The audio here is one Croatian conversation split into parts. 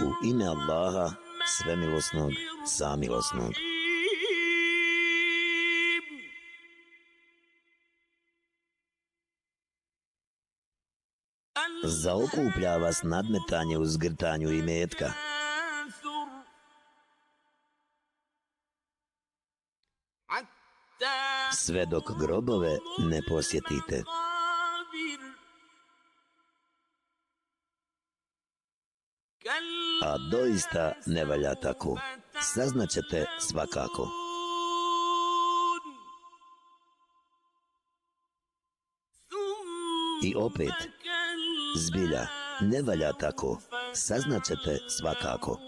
U ime Allaha, svemilosnog, samilosnog. Zaokuplja vas nadmetanje u zgrtanju i metka. Sve dok grobove ne posjetite. A doista ne valja tako. Saznaćete svakako. I opet, zbilja, ne valja tako. Saznaćete svakako.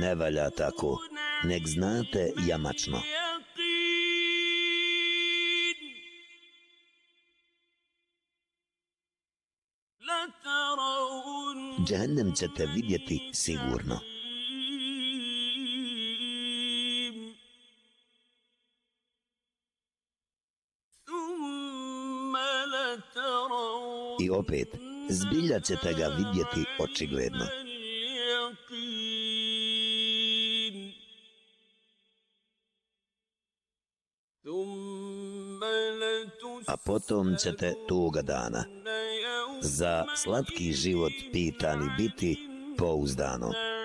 Ne valja tako. Nek znate jamačno. Džehennem ćete vidjeti sigurno. I opet, zbilja ćete ga vidjeti očigledno. A potom ćete tuga dana za slatki život pitani biti pouzdano.